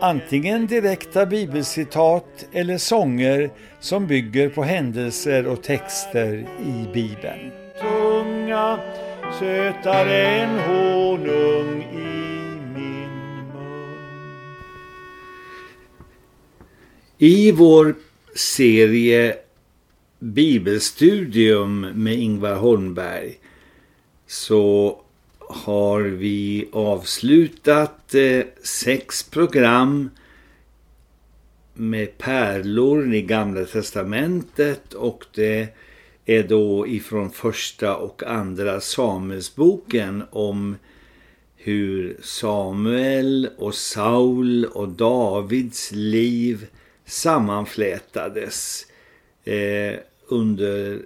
antingen direkta bibelcitat eller sånger som bygger på händelser och texter i Bibeln. Tunga, sötare än honung i min mun. I vår serie Bibelstudium med Ingvar Holmberg så har vi avslutat eh, sex program med pärlor i Gamla testamentet och det är då ifrån första och andra Samuelsboken om hur Samuel och Saul och Davids liv sammanflätades eh, under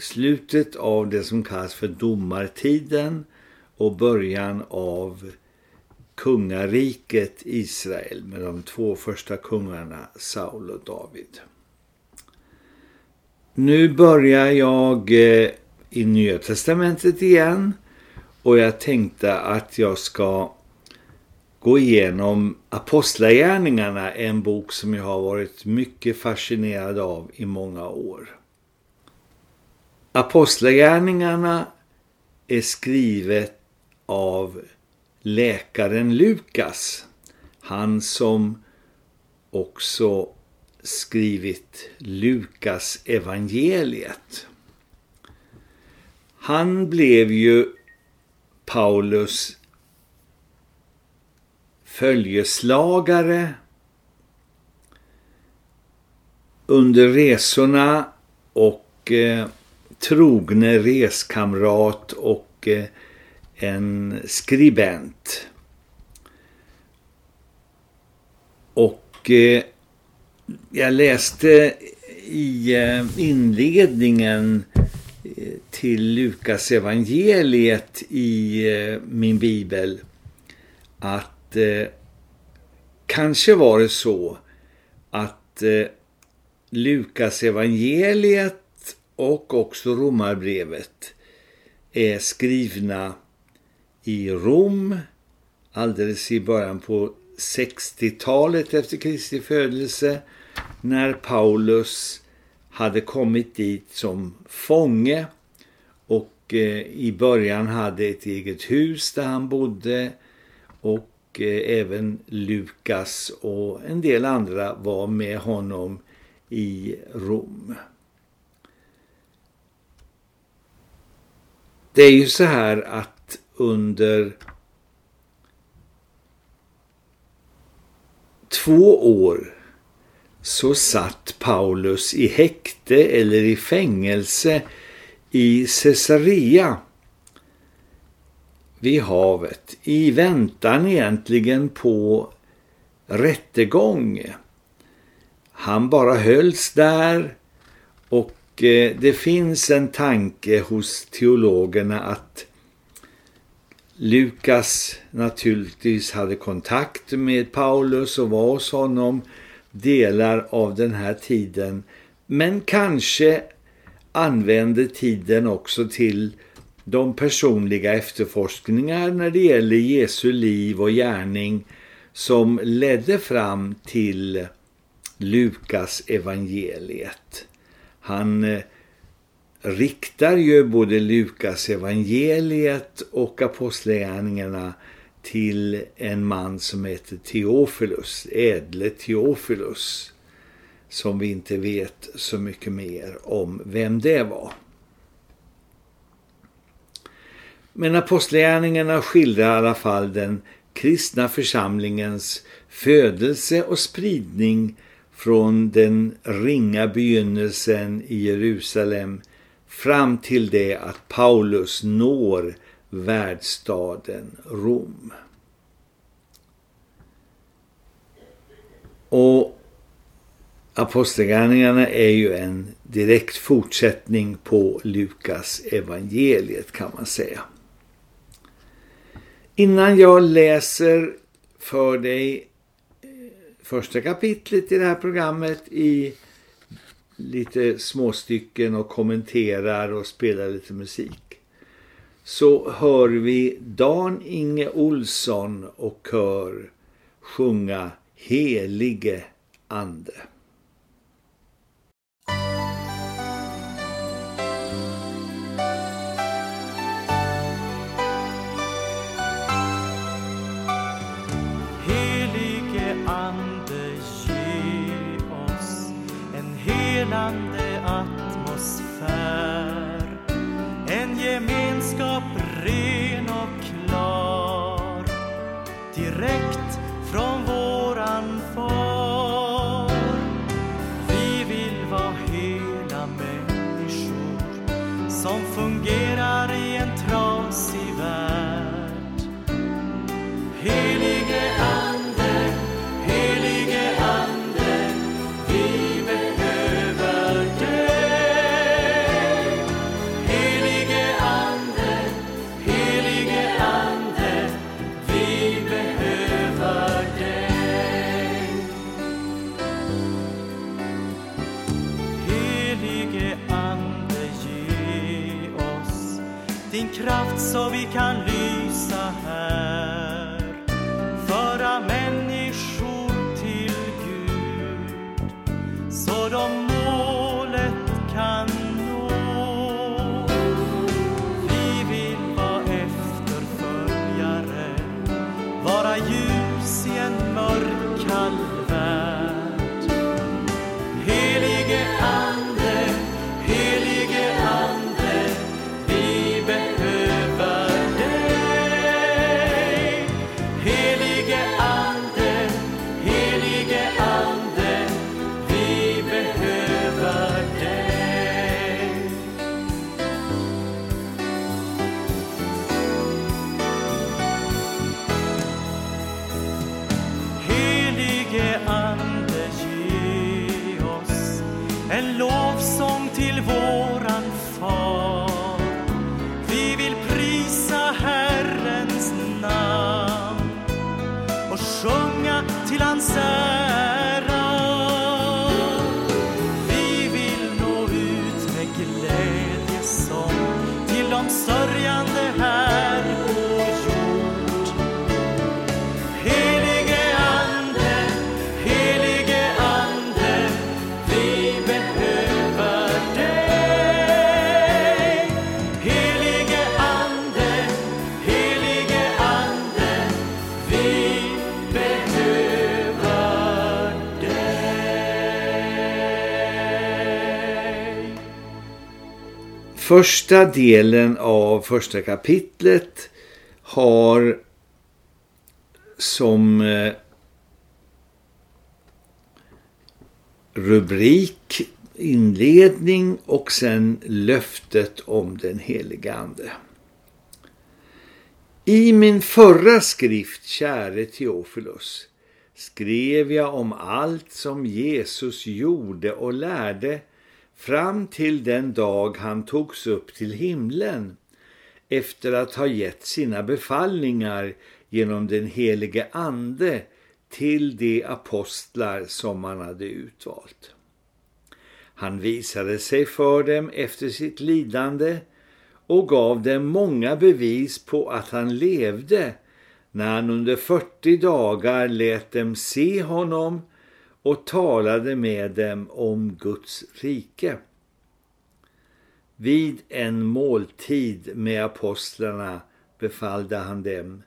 slutet av det som kallas för domartiden och början av kungariket Israel med de två första kungarna Saul och David. Nu börjar jag eh, i Nya Testamentet igen och jag tänkte att jag ska gå igenom Apostlagärningarna, en bok som jag har varit mycket fascinerad av i många år. Apostlagärningarna är skrivet av läkaren Lukas. Han som också skrivit Lukas evangeliet. Han blev ju Paulus följeslagare under resorna och eh, trogne reskamrat och eh, en skribent. Och eh, jag läste i eh, inledningen till Lukas evangeliet i min bibel att kanske var det så att Lukas evangeliet och också romarbrevet är skrivna i Rom alldeles i början på 60-talet efter Kristi födelse när Paulus hade kommit dit som fånge och eh, i början hade ett eget hus där han bodde och eh, även Lukas och en del andra var med honom i Rom. Det är ju så här att under två år så satt Paulus i häkte eller i fängelse i Caesarea vid havet i väntan egentligen på rättegång. Han bara hölls där och Eh, det finns en tanke hos teologerna att Lukas naturligtvis hade kontakt med Paulus och var hos honom delar av den här tiden. Men kanske använde tiden också till de personliga efterforskningar när det gäller Jesu liv och gärning som ledde fram till Lukas evangeliet. Han eh, riktar ju både Lukas evangeliet och apostlagärningarna till en man som heter Theophilus, ädle Theophilus, som vi inte vet så mycket mer om vem det var. Men apostlagärningarna skildrar i alla fall den kristna församlingens födelse och spridning från den ringa begynnelsen i Jerusalem fram till det att Paulus når världsstaden Rom. Och Apostelgärningarna är ju en direkt fortsättning på Lukas evangeliet kan man säga. Innan jag läser för dig första kapitlet i det här programmet i lite småstycken och kommenterar och spelar lite musik så hör vi Dan Inge Olsson och kör sjunga Helige Ande. Till Första delen av första kapitlet har som eh, rubrik inledning och sen löftet om den heliga ande. I min förra skrift, käre Teofilus, skrev jag om allt som Jesus gjorde och lärde fram till den dag han togs upp till himlen efter att ha gett sina befallningar genom den helige ande till de apostlar som han hade utvalt. Han visade sig för dem efter sitt lidande och gav dem många bevis på att han levde när han under 40 dagar lät dem se honom och talade med dem om Guds rike. Vid en måltid med apostlarna befallde han dem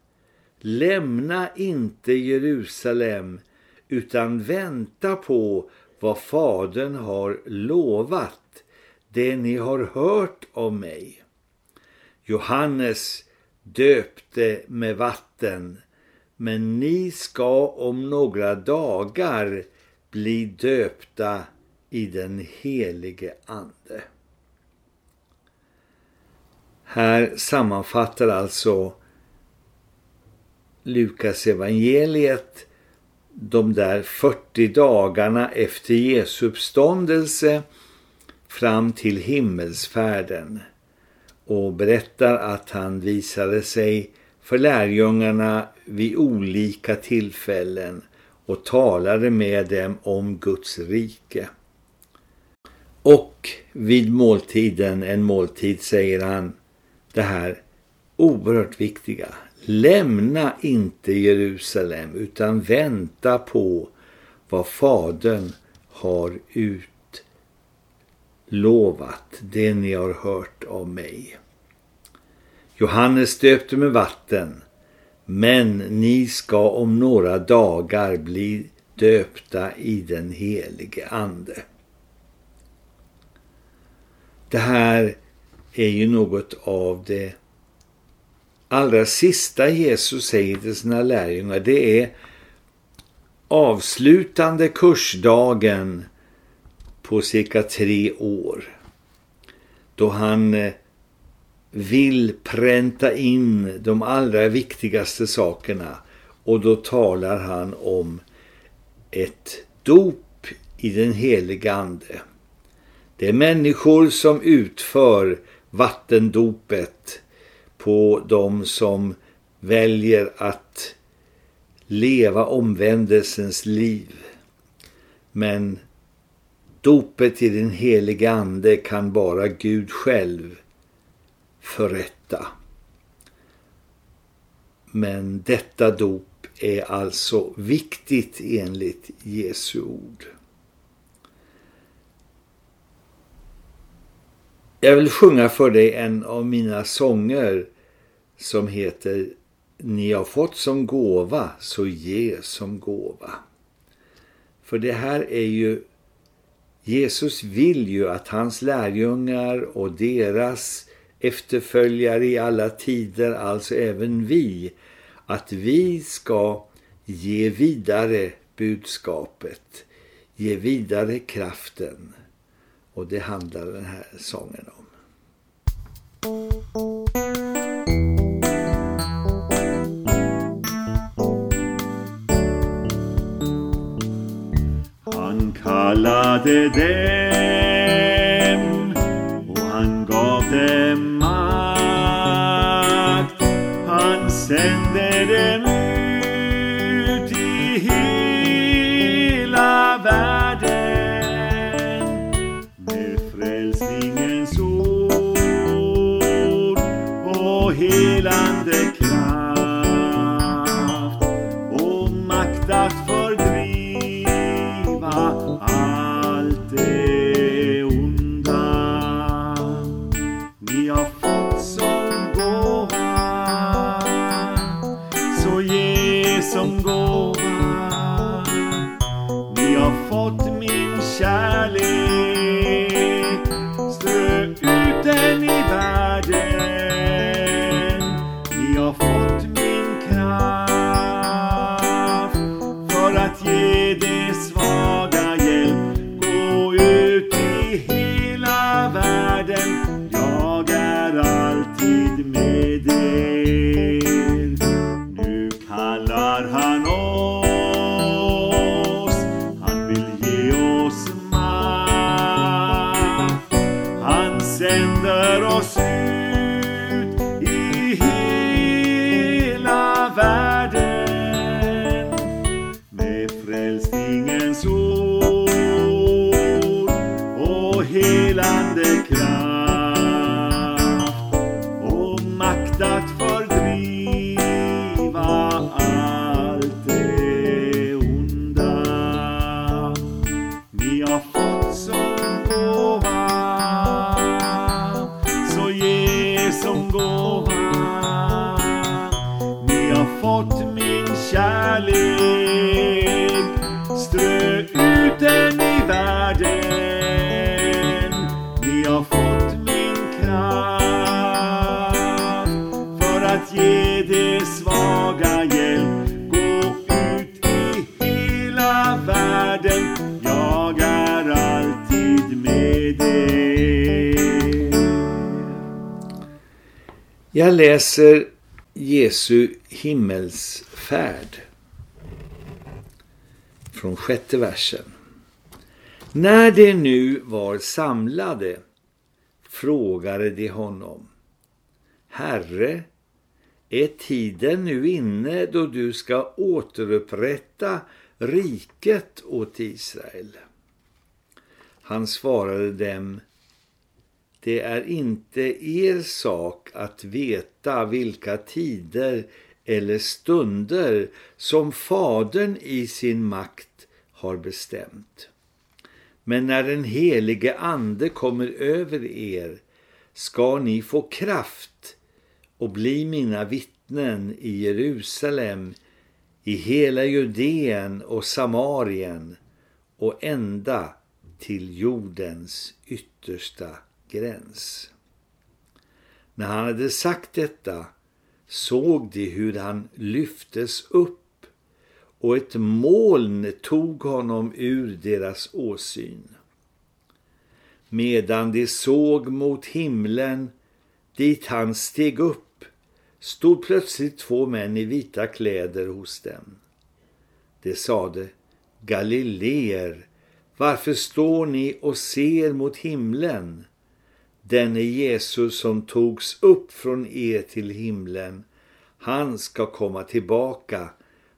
Lämna inte Jerusalem utan vänta på vad Fadern har lovat, det ni har hört om mig. Johannes döpte med vatten, men ni ska om några dagar bli döpta i den helige ande. Här sammanfattar alltså Lukas evangeliet de där 40 dagarna efter Jesu uppståndelse fram till himmelsfärden och berättar att han visade sig för lärjungarna vid olika tillfällen och talade med dem om Guds rike. Och vid måltiden, en måltid, säger han det här oerhört viktiga. Lämna inte Jerusalem utan vänta på vad fadern har utlovat, det ni har hört av mig. Johannes döpte med vatten, men ni ska om några dagar bli döpta i den helige ande. Det här är ju något av det allra sista Jesus säger till sina lärjungar. Det är avslutande kursdagen på cirka tre år. Då han eh, vill pränta in de allra viktigaste sakerna och då talar han om ett dop i den heligande. Det är människor som utför vattendopet på de som väljer att leva omvändelsens liv. Men dopet i den helige ande kan bara Gud själv förrätta. Men detta dop är alltså viktigt enligt Jesu ord. Jag vill sjunga för dig en av mina sånger som heter Ni har fått som gåva så ge som gåva. För det här är ju Jesus vill ju att hans lärjungar och deras efterföljare i alla tider, alltså även vi, att vi ska ge vidare budskapet, ge vidare kraften. Och det handlar den här sången om. Han kallade dem Jag läser Jesu himmelsfärd. från sjätte versen. När de nu var samlade frågade de honom. Herre, är tiden nu inne då du ska återupprätta riket åt Israel? Han svarade dem, det är inte er sak att veta vilka tider eller stunder som fadern i sin makt har bestämt. Men när den helige ande kommer över er ska ni få kraft och bli mina vittnen i Jerusalem, i hela Judeen och Samarien och ända till jordens yttersta gräns. När han hade sagt detta såg de hur han lyftes upp och ett moln tog honom ur deras åsyn. Medan de såg mot himlen dit han steg upp stod plötsligt två män i vita kläder hos dem. De sade, Galileer, varför står ni och ser mot himlen? Denne Jesus som togs upp från er till himlen. Han ska komma tillbaka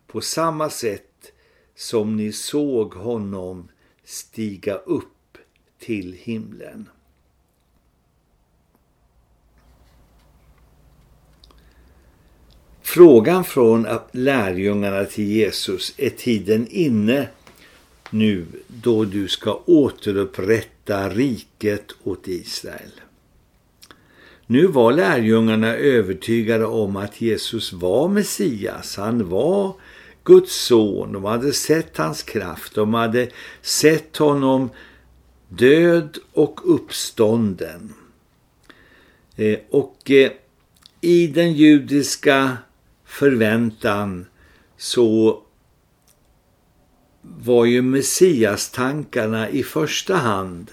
på samma sätt som ni såg honom stiga upp till himlen. Frågan från lärjungarna till Jesus är tiden inne nu då du ska återupprätta riket åt Israel. Nu var lärjungarna övertygade om att Jesus var Messias. Han var Guds son. De hade sett hans kraft. De hade sett honom död och uppstånden. Eh, och eh, i den judiska förväntan så var ju Messias-tankarna i första hand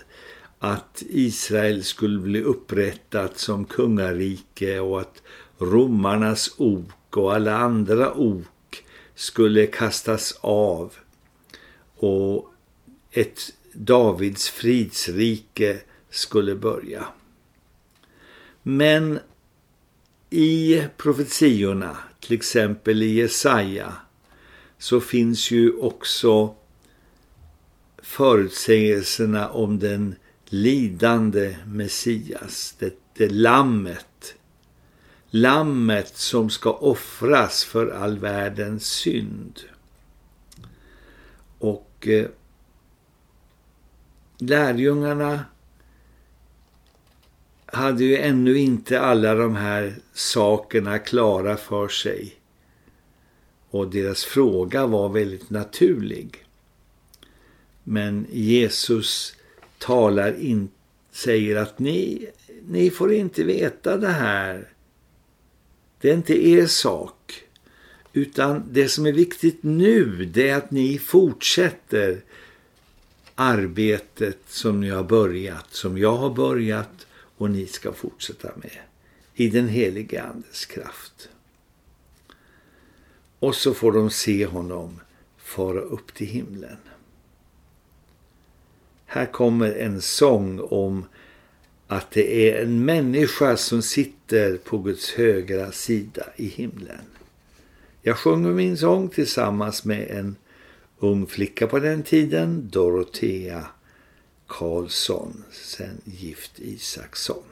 att Israel skulle bli upprättat som kungarike och att romarnas ok och alla andra ok skulle kastas av och ett Davids fridsrike skulle börja. Men i profetiorna, till exempel i Jesaja, så finns ju också förutsägelserna om den lidande Messias, det, det lammet. Lammet som ska offras för all världens synd. Och eh, lärjungarna hade ju ännu inte alla de här sakerna klara för sig. Och deras fråga var väldigt naturlig. Men Jesus talar in, säger att ni, ni får inte veta det här. Det är inte er sak. Utan det som är viktigt nu det är att ni fortsätter arbetet som ni har börjat, som jag har börjat och ni ska fortsätta med i den helige andes kraft. Och så får de se honom fara upp till himlen. Här kommer en sång om att det är en människa som sitter på Guds högra sida i himlen. Jag sjunger min sång tillsammans med en ung flicka på den tiden, Dorotea Karlsson, sen gift Isaksson.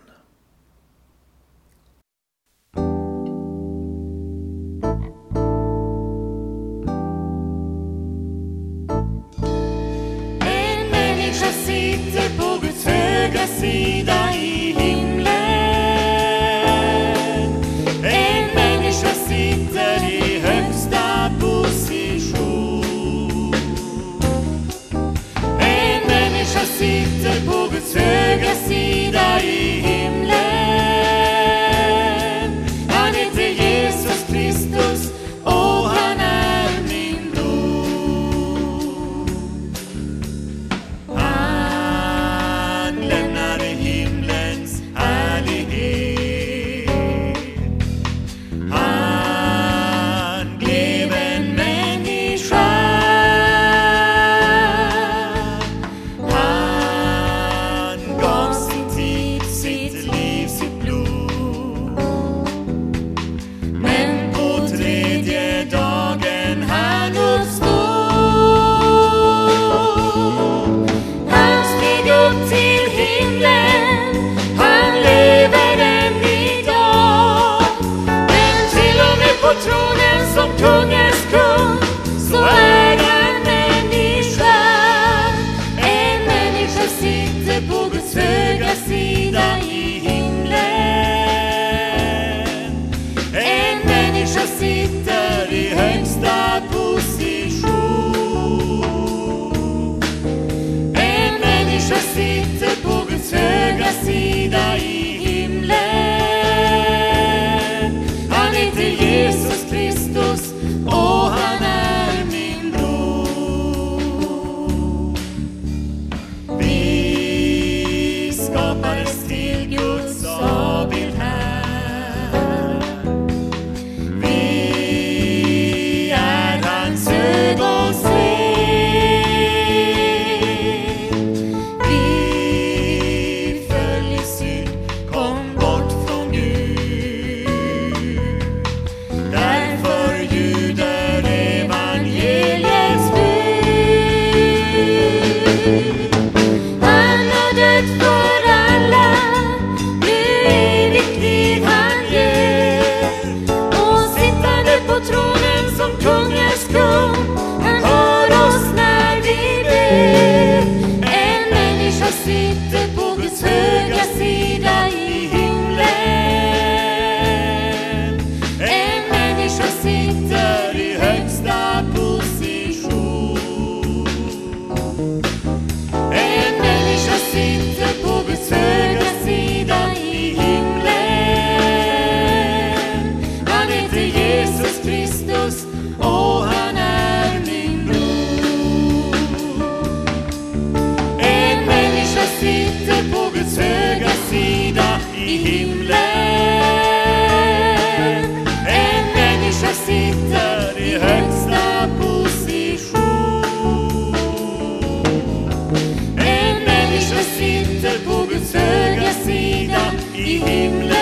Himlen.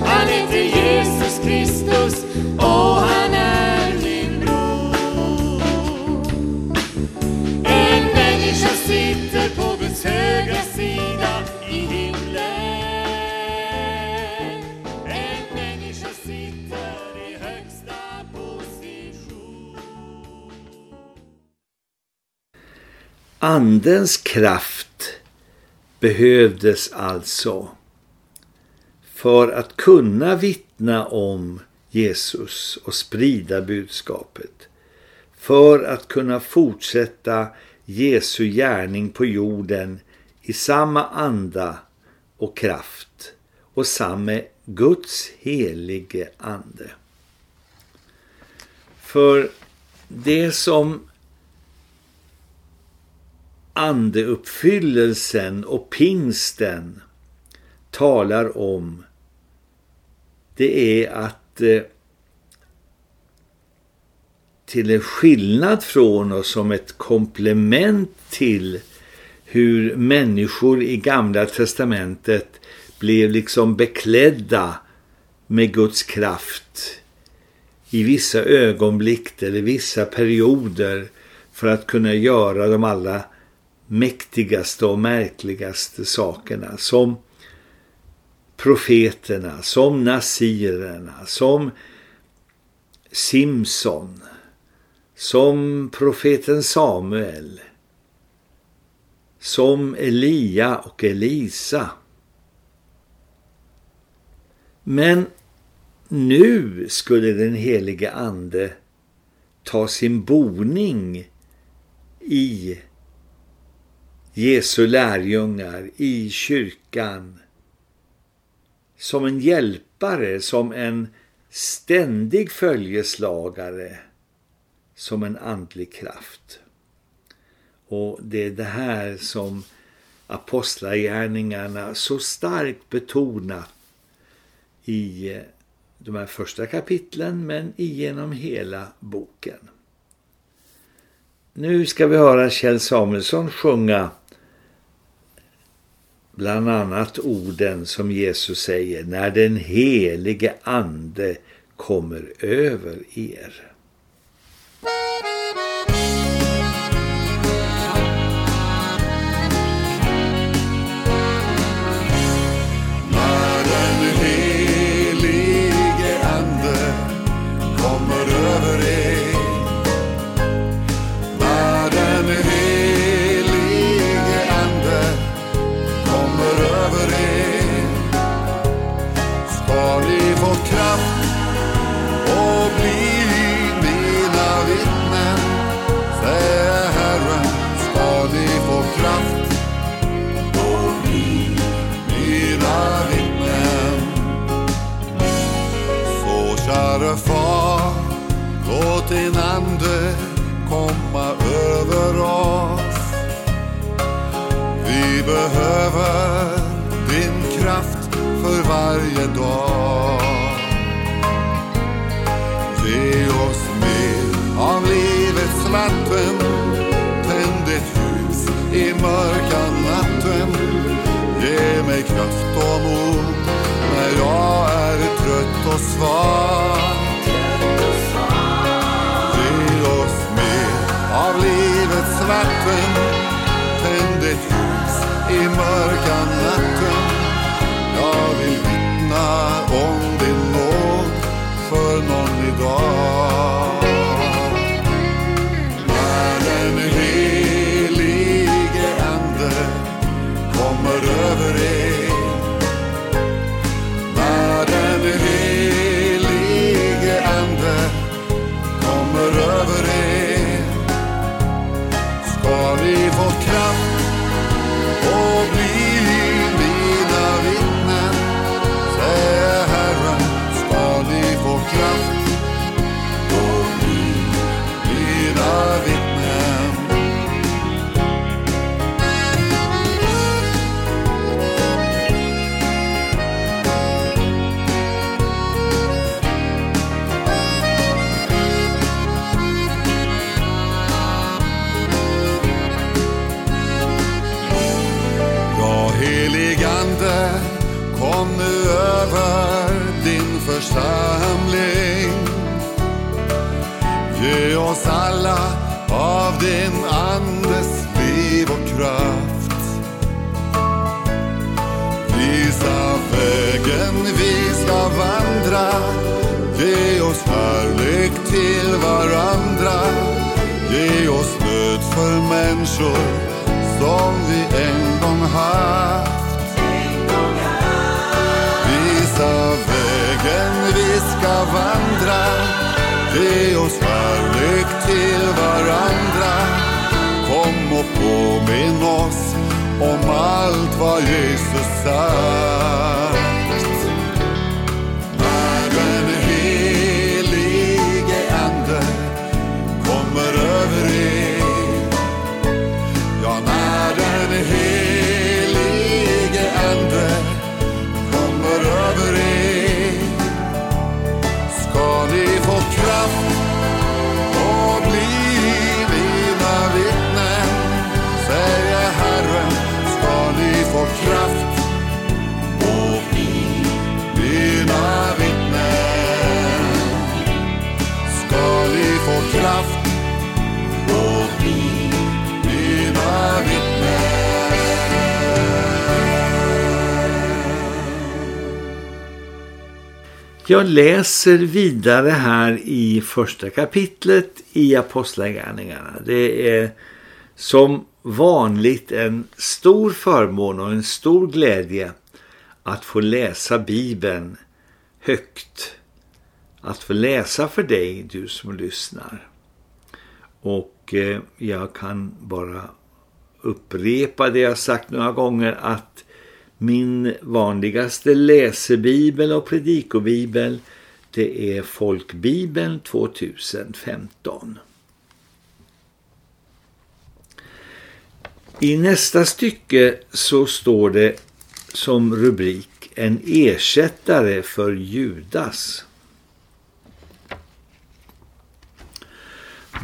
Han heter Jesus Kristus och han är min bror. En människa sitter på Guds högra sida i himlen. En människa sitter i högsta position. Andens kraft behövdes alltså för att kunna vittna om Jesus och sprida budskapet. För att kunna fortsätta Jesu gärning på jorden i samma anda och kraft och samma Guds helige ande. För det som andeuppfyllelsen och pingsten talar om det är att eh, till en skillnad från och som ett komplement till hur människor i gamla testamentet blev liksom beklädda med Guds kraft i vissa ögonblick eller vissa perioder för att kunna göra de alla mäktigaste och märkligaste sakerna som profeterna, som nasirerna, som Simson, som profeten Samuel, som Elia och Elisa. Men nu skulle den helige ande ta sin boning i Jesu lärjungar, i kyrkan, som en hjälpare, som en ständig följeslagare, som en andlig kraft. Och det är det här som apostlagärningarna så starkt betonar i eh, de här första kapitlen men genom hela boken. Nu ska vi höra Kjell Samuelsson sjunga bland annat orden som Jesus säger när den helige ande kommer över er. Behöver din kraft för varje dag. Ge oss mer av livets vatten. Tänd ett ljus i mörka natten. Ge mig kraft och mod när jag är trött och svag. Ljus församling. Ge oss alla av din andes liv och kraft. Visa vägen vi ska vandra. Ge oss kärlek till varandra. Ge oss stöd för människor som vi en gång haft. Ska vandra. Ge oss kärlek till varandra. Kom och påminn oss om allt vad Jesus är. Jag läser vidare här i första kapitlet i Apostlagärningarna. Det är som vanligt en stor förmån och en stor glädje att få läsa Bibeln högt. Att få läsa för dig, du som lyssnar. Och eh, jag kan bara upprepa det jag sagt några gånger att min vanligaste läsebibel och predikobibel det är Folkbibeln 2015. I nästa stycke så står det som rubrik En ersättare för Judas.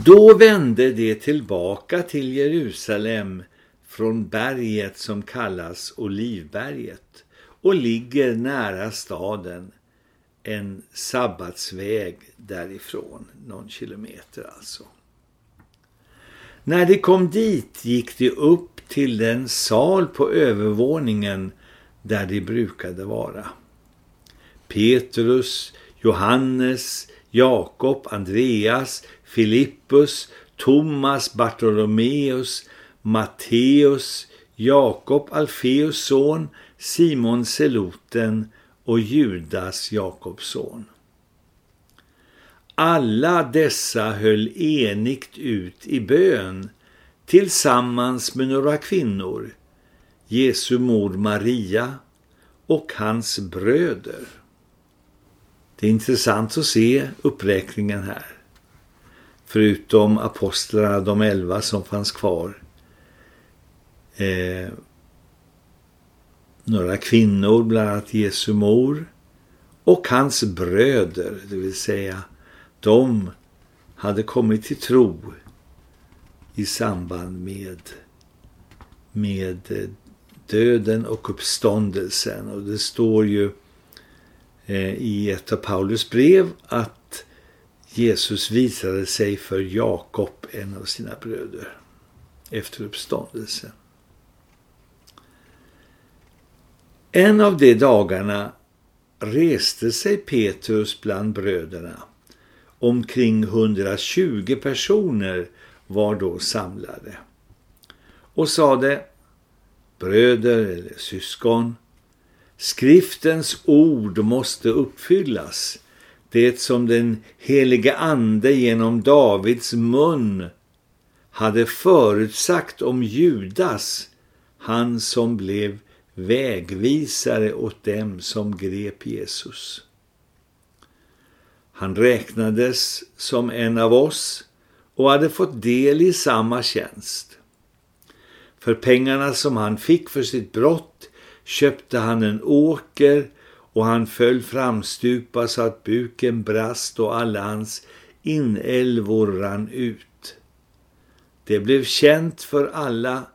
Då vände det tillbaka till Jerusalem från berget som kallas Olivberget och ligger nära staden en sabbatsväg därifrån, någon kilometer alltså. När de kom dit gick de upp till den sal på övervåningen där de brukade vara. Petrus, Johannes, Jakob, Andreas, Filippus, Thomas, Bartolomeus, Matteus, Jakob, Alfeus son, Simon Seloten och Judas, Jakobs son. Alla dessa höll enigt ut i bön tillsammans med några kvinnor, Jesu mor Maria och hans bröder. Det är intressant att se uppräkningen här. Förutom apostlarna, de elva som fanns kvar. Eh, några kvinnor, bland annat Jesu mor. Och hans bröder, det vill säga de hade kommit till tro i samband med, med eh, döden och uppståndelsen. Och det står ju eh, i ett av Paulus brev att Jesus visade sig för Jakob, en av sina bröder, efter uppståndelsen. En av de dagarna reste sig Petrus bland bröderna. Omkring 120 personer var då samlade. Och sade, bröder eller syskon, skriftens ord måste uppfyllas. Det som den helige ande genom Davids mun hade förutsagt om Judas, han som blev vägvisare åt dem som grep Jesus. Han räknades som en av oss och hade fått del i samma tjänst. För pengarna som han fick för sitt brott köpte han en åker och han föll framstupa så att buken brast och alla hans inälvor rann ut. Det blev känt för alla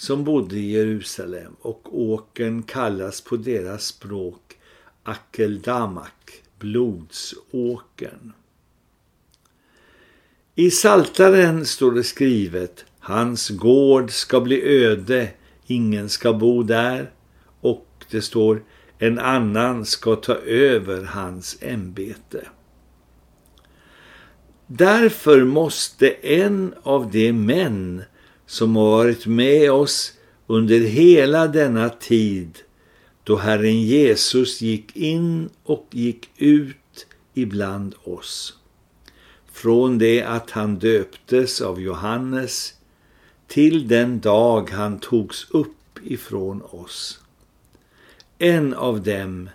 som bodde i Jerusalem och åkern kallas på deras språk Akeldamak, blodsåkern. I Saltaren står det skrivet, hans gård ska bli öde, ingen ska bo där och det står, en annan ska ta över hans ämbete. Därför måste en av de män som har varit med oss under hela denna tid då Herren Jesus gick in och gick ut ibland oss. Från det att han döptes av Johannes till den dag han togs upp ifrån oss. En av dem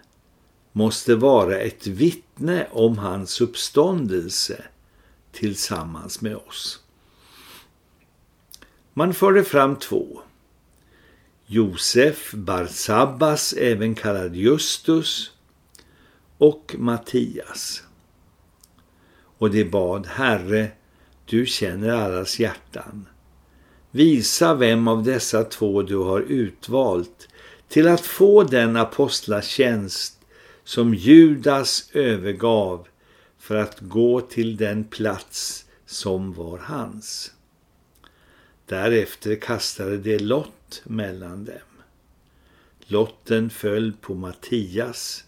måste vara ett vittne om hans uppståndelse tillsammans med oss. Man förde fram två. Josef Barsabbas, även kallad Justus, och Mattias. Och det bad, Herre, du känner allas hjärtan. Visa vem av dessa två du har utvalt till att få den apostlatjänst som Judas övergav för att gå till den plats som var hans. Därefter kastade de lott mellan dem. Lotten föll på Mattias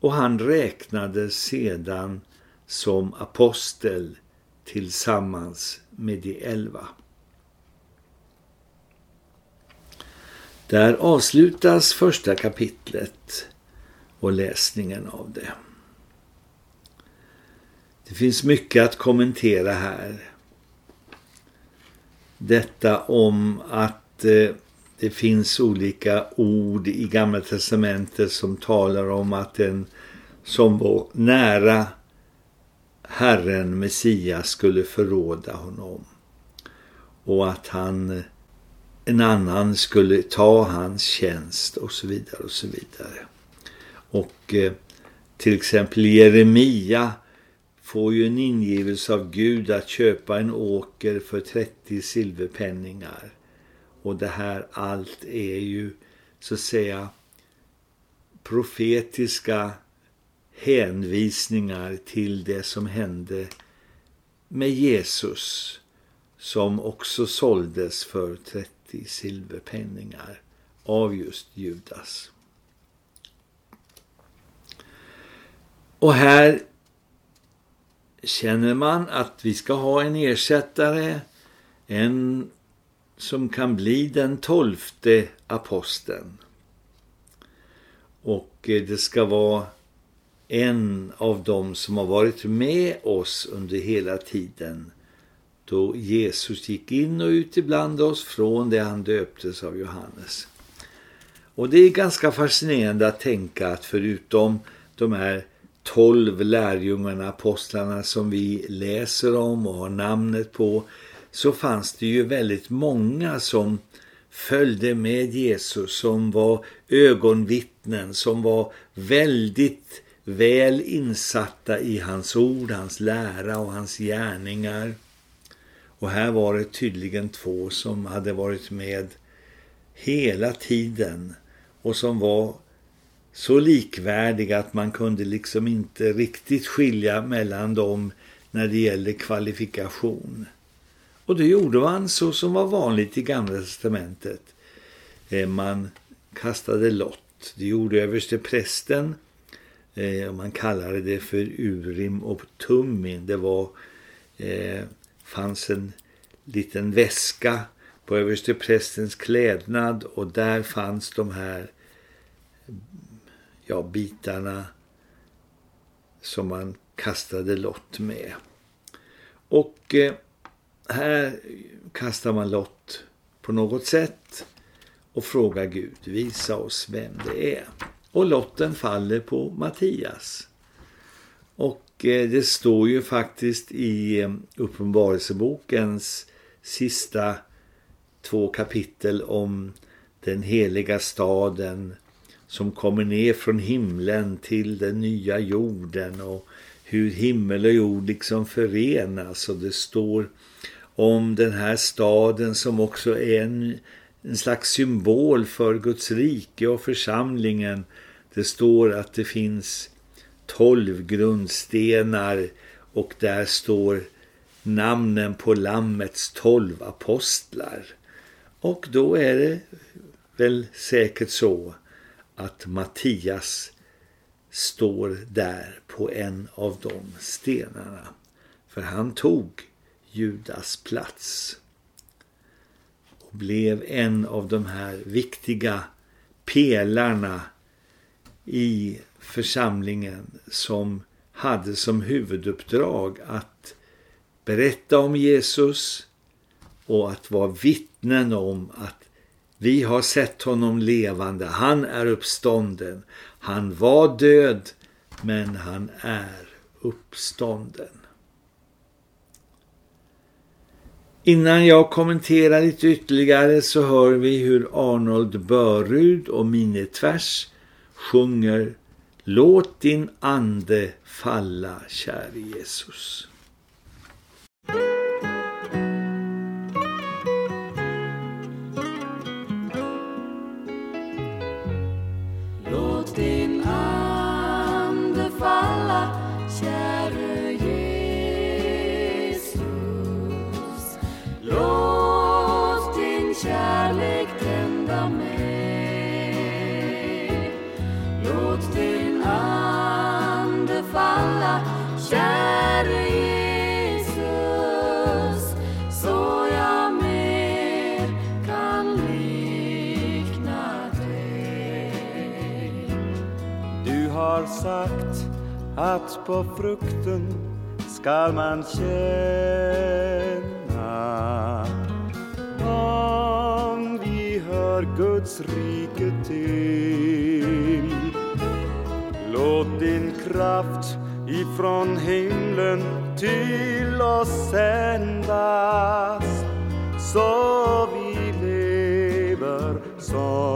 och han räknade sedan som apostel tillsammans med de elva. Där avslutas första kapitlet och läsningen av det. Det finns mycket att kommentera här detta om att eh, det finns olika ord i Gamla testamentet som talar om att den som var nära Herren Messias skulle förråda honom och att han en annan skulle ta hans tjänst och så vidare och så vidare. Och eh, till exempel Jeremia får ju en ingivelse av Gud att köpa en åker för 30 silverpenningar. Och det här allt är ju så att säga profetiska hänvisningar till det som hände med Jesus som också såldes för 30 silverpenningar av just Judas. Och här känner man att vi ska ha en ersättare, en som kan bli den tolfte aposteln. Och eh, det ska vara en av dem som har varit med oss under hela tiden då Jesus gick in och ut ibland oss från det han döptes av Johannes. Och det är ganska fascinerande att tänka att förutom de här tolv lärjungarna, apostlarna som vi läser om och har namnet på, så fanns det ju väldigt många som följde med Jesus, som var ögonvittnen, som var väldigt väl insatta i hans ord, hans lära och hans gärningar. Och här var det tydligen två som hade varit med hela tiden och som var så likvärdiga att man kunde liksom inte riktigt skilja mellan dem när det gäller kvalifikation. Och det gjorde man så som var vanligt i Gamla testamentet. Eh, man kastade lott. Det gjorde överste prästen. Eh, man kallade det för Urim och Tummin. Det var, eh, fanns en liten väska på överste prästens klädnad och där fanns de här ja, bitarna som man kastade lott med. Och eh, här kastar man lott på något sätt och frågar Gud, visa oss vem det är. Och lotten faller på Mattias. Och eh, det står ju faktiskt i eh, Uppenbarelsebokens sista två kapitel om den heliga staden som kommer ner från himlen till den nya jorden och hur himmel och jord liksom förenas och det står om den här staden som också är en, en slags symbol för Guds rike och församlingen. Det står att det finns tolv grundstenar och där står namnen på lammets tolv apostlar. Och då är det väl säkert så att Mattias står där på en av de stenarna. För han tog Judas plats och blev en av de här viktiga pelarna i församlingen som hade som huvuduppdrag att berätta om Jesus och att vara vittnen om att vi har sett honom levande. Han är uppstånden. Han var död, men han är uppstånden. Innan jag kommenterar lite ytterligare så hör vi hur Arnold Börud och Mine Tvärs sjunger Låt din ande falla, käre Jesus. Sagt att på frukten skall man känna om vi hör Guds rike till. Låt din kraft ifrån himlen till oss sändas så vi lever som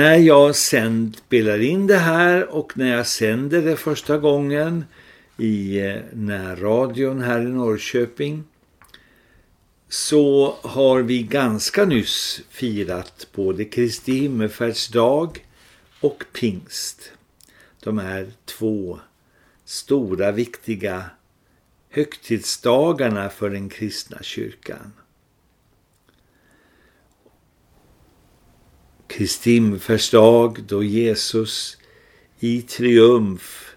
när jag sen spelar in det här och när jag sänder det första gången i eh, närradion här i Norrköping så har vi ganska nyss firat både Kristi himmelfärdsdag och pingst. De här två stora viktiga högtidsdagarna för den kristna kyrkan. Kristi då Jesus i triumf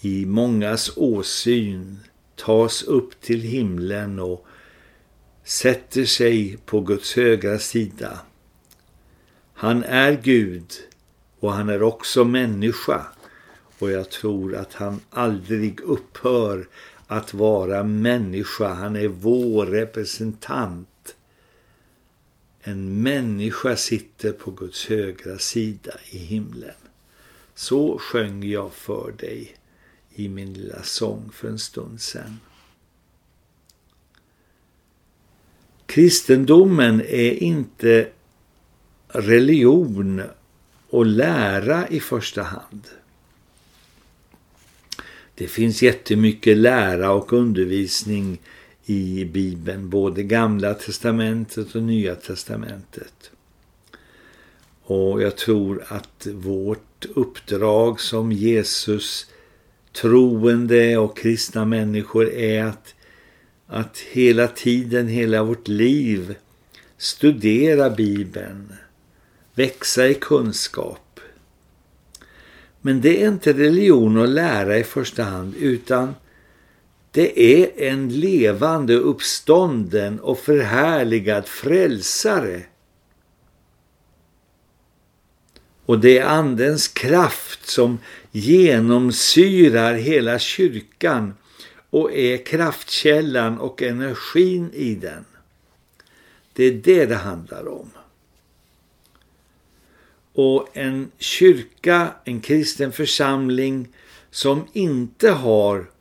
i mångas åsyn tas upp till himlen och sätter sig på Guds högra sida. Han är Gud och han är också människa och jag tror att han aldrig upphör att vara människa. Han är vår representant. En människa sitter på Guds högra sida i himlen. Så sjöng jag för dig i min lilla sång för en stund sedan. Kristendomen är inte religion och lära i första hand. Det finns jättemycket lära och undervisning i Bibeln, både Gamla testamentet och Nya testamentet. Och jag tror att vårt uppdrag som Jesus troende och kristna människor är att, att hela tiden, hela vårt liv studera Bibeln, växa i kunskap. Men det är inte religion och lära i första hand utan det är en levande, uppstånden och förhärligad frälsare. Och det är andens kraft som genomsyrar hela kyrkan och är kraftkällan och energin i den. Det är det det handlar om. Och en kyrka, en kristen församling som inte har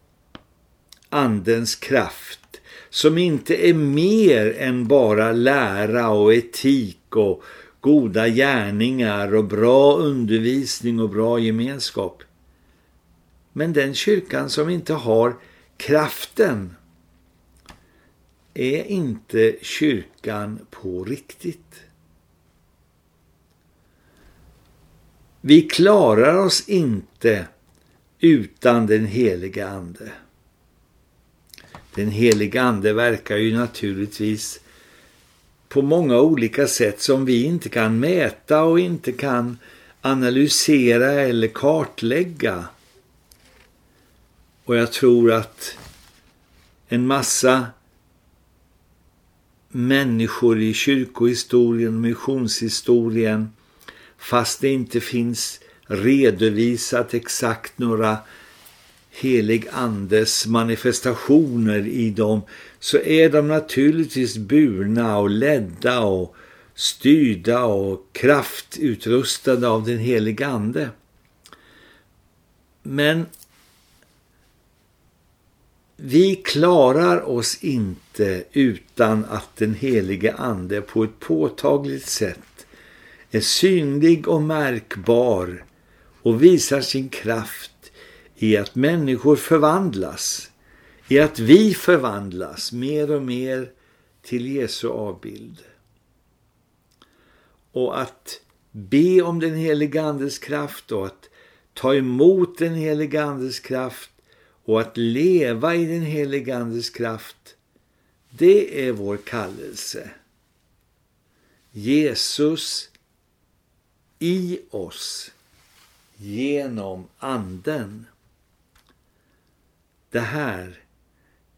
andens kraft, som inte är mer än bara lära och etik och goda gärningar och bra undervisning och bra gemenskap. Men den kyrkan som inte har kraften är inte kyrkan på riktigt. Vi klarar oss inte utan den heliga ande. Den heliga ande verkar ju naturligtvis på många olika sätt som vi inte kan mäta och inte kan analysera eller kartlägga. Och jag tror att en massa människor i kyrkohistorien och missionshistorien fast det inte finns redovisat exakt några helig andes manifestationer i dem så är de naturligtvis burna och ledda och styrda och kraftutrustade av den heliga ande. Men vi klarar oss inte utan att den helige ande på ett påtagligt sätt är synlig och märkbar och visar sin kraft i att människor förvandlas, i att vi förvandlas mer och mer till Jesu avbild. Och att be om den heliga andes kraft och att ta emot den heliga andes kraft och att leva i den heliga andes kraft, det är vår kallelse. Jesus i oss genom anden. Det här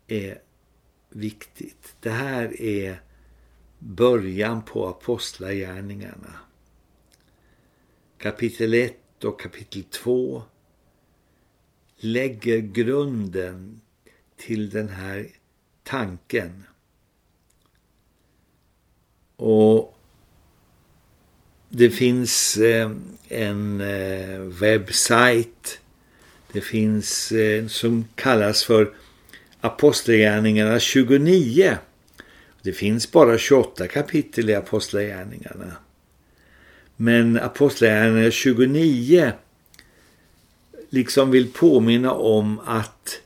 är viktigt. Det här är början på apostlagärningarna. Kapitel 1 och kapitel 2 lägger grunden till den här tanken. Och det finns eh, en eh, webbsajt det finns eh, som kallas för Apostlagärningarna 29. Det finns bara 28 kapitel i Apostlagärningarna. Men Apostlagärningarna 29 liksom vill påminna om att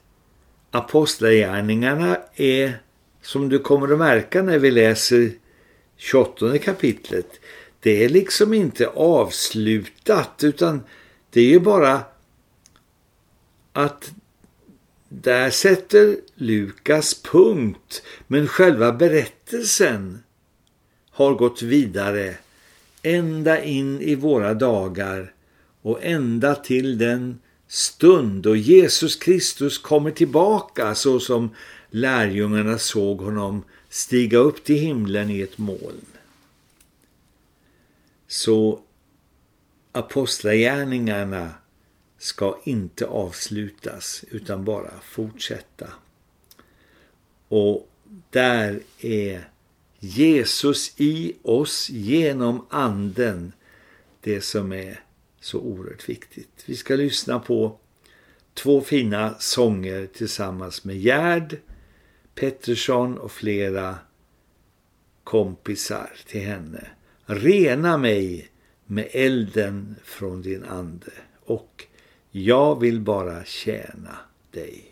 Apostlagärningarna är, som du kommer att märka när vi läser 28 kapitlet, det är liksom inte avslutat utan det är ju bara att där sätter Lukas punkt men själva berättelsen har gått vidare ända in i våra dagar och ända till den stund då Jesus Kristus kommer tillbaka så som lärjungarna såg honom stiga upp till himlen i ett moln. Så apostlagärningarna ska inte avslutas utan bara fortsätta. Och där är Jesus i oss genom anden det som är så oerhört viktigt. Vi ska lyssna på två fina sånger tillsammans med Gerd, Pettersson och flera kompisar till henne. Rena mig med elden från din ande och jag vill bara tjäna dig.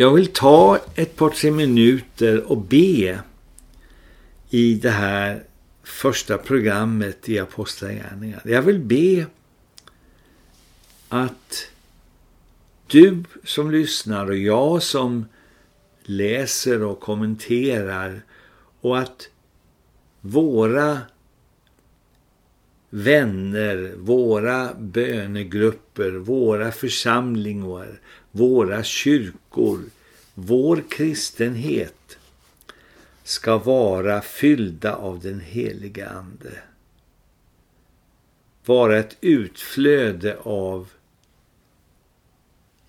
Jag vill ta ett par tre minuter och be i det här första programmet i Apostlagärningarna. Jag vill be att du som lyssnar och jag som läser och kommenterar och att våra vänner, våra bönegrupper, våra församlingar, våra kyrkor vår kristenhet ska vara fyllda av den heliga ande. Vara ett utflöde av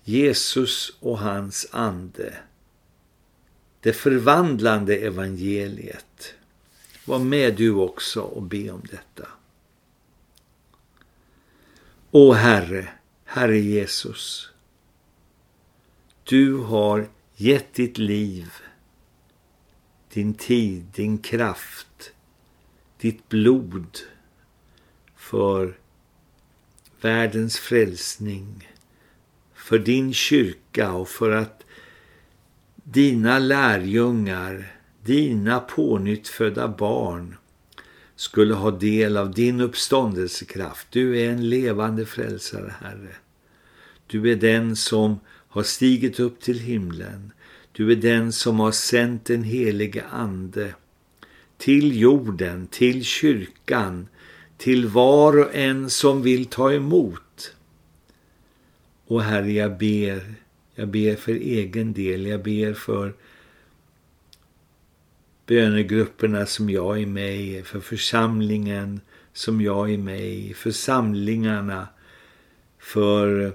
Jesus och hans ande. Det förvandlande evangeliet. Var med du också och be om detta. O Herre, Herre Jesus. Du har gett ditt liv, din tid, din kraft, ditt blod för världens frälsning, för din kyrka och för att dina lärjungar, dina pånyttfödda barn skulle ha del av din uppståndelsekraft. Du är en levande frälsare, Herre. Du är den som har stigit upp till himlen. Du är den som har sänt den helige ande till jorden, till kyrkan, till var och en som vill ta emot. Och Herre, jag ber, jag ber för egen del, jag ber för bönegrupperna som jag är med i, för församlingen som jag är med i, församlingarna, för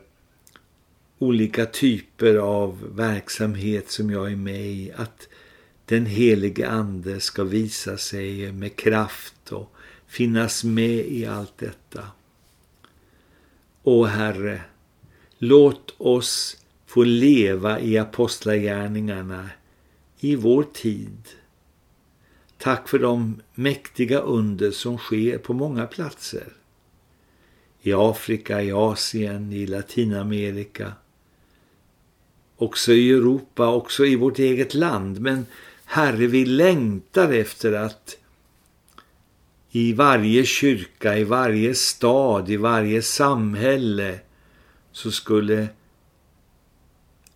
olika typer av verksamhet som jag är med i, att den helige ande ska visa sig med kraft och finnas med i allt detta. O Herre, låt oss få leva i apostlagärningarna i vår tid. Tack för de mäktiga under som sker på många platser. I Afrika, i Asien, i Latinamerika. Också i Europa, också i vårt eget land. Men Herre, vi längtar efter att i varje kyrka, i varje stad, i varje samhälle så skulle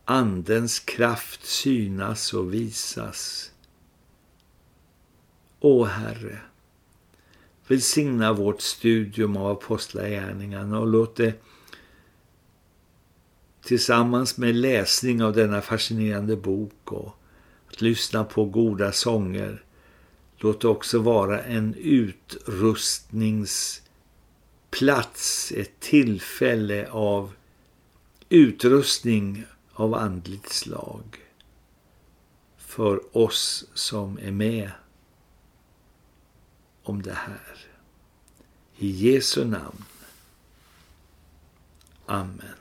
andens kraft synas och visas. Å, Herre, välsigna vårt studium av apostlagärningarna och låt det tillsammans med läsning av denna fascinerande bok och att lyssna på goda sånger låt det också vara en utrustningsplats, ett tillfälle av utrustning av andligt slag för oss som är med om det här. I Jesu namn. Amen.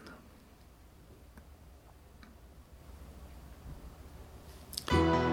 Thank you.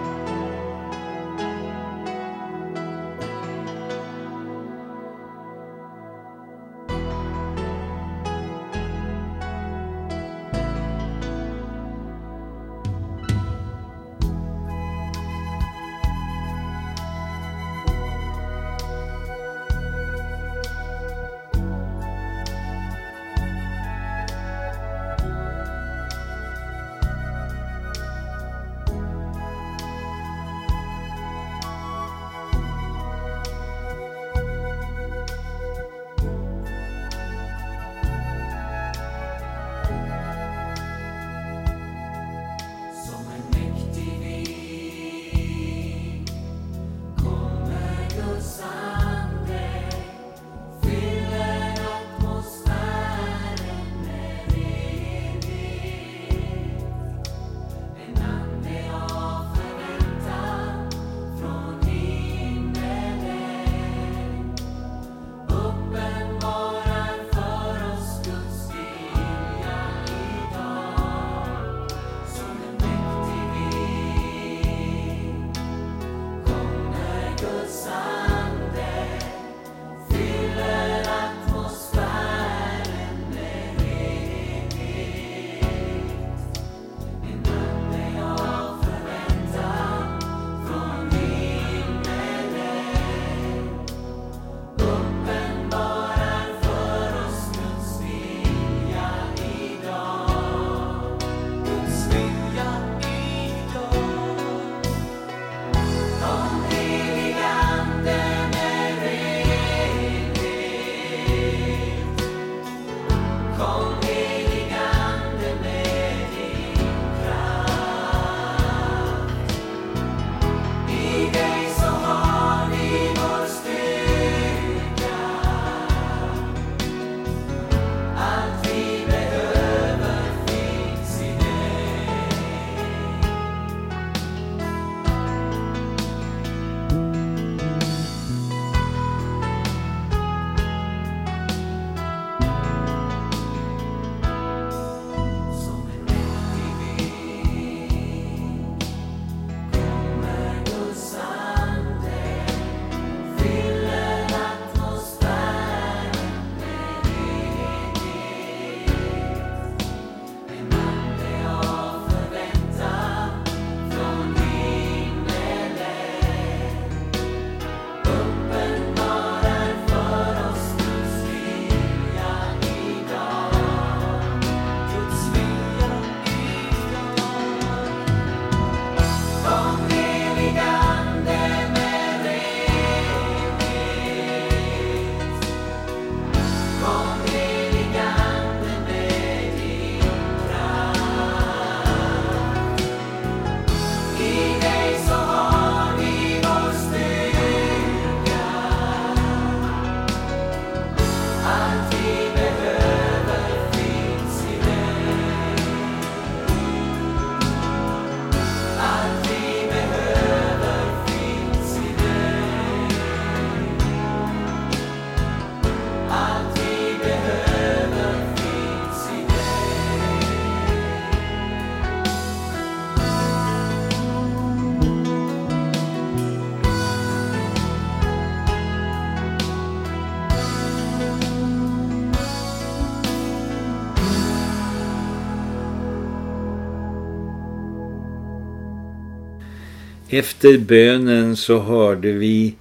Efter bönen så hörde vi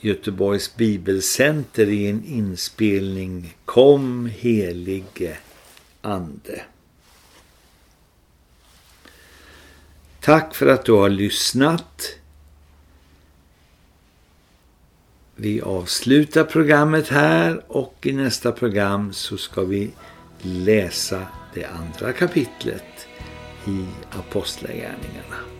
Göteborgs bibelcenter i en inspelning Kom helige ande. Tack för att du har lyssnat. Vi avslutar programmet här och i nästa program så ska vi läsa det andra kapitlet i Apostlagärningarna.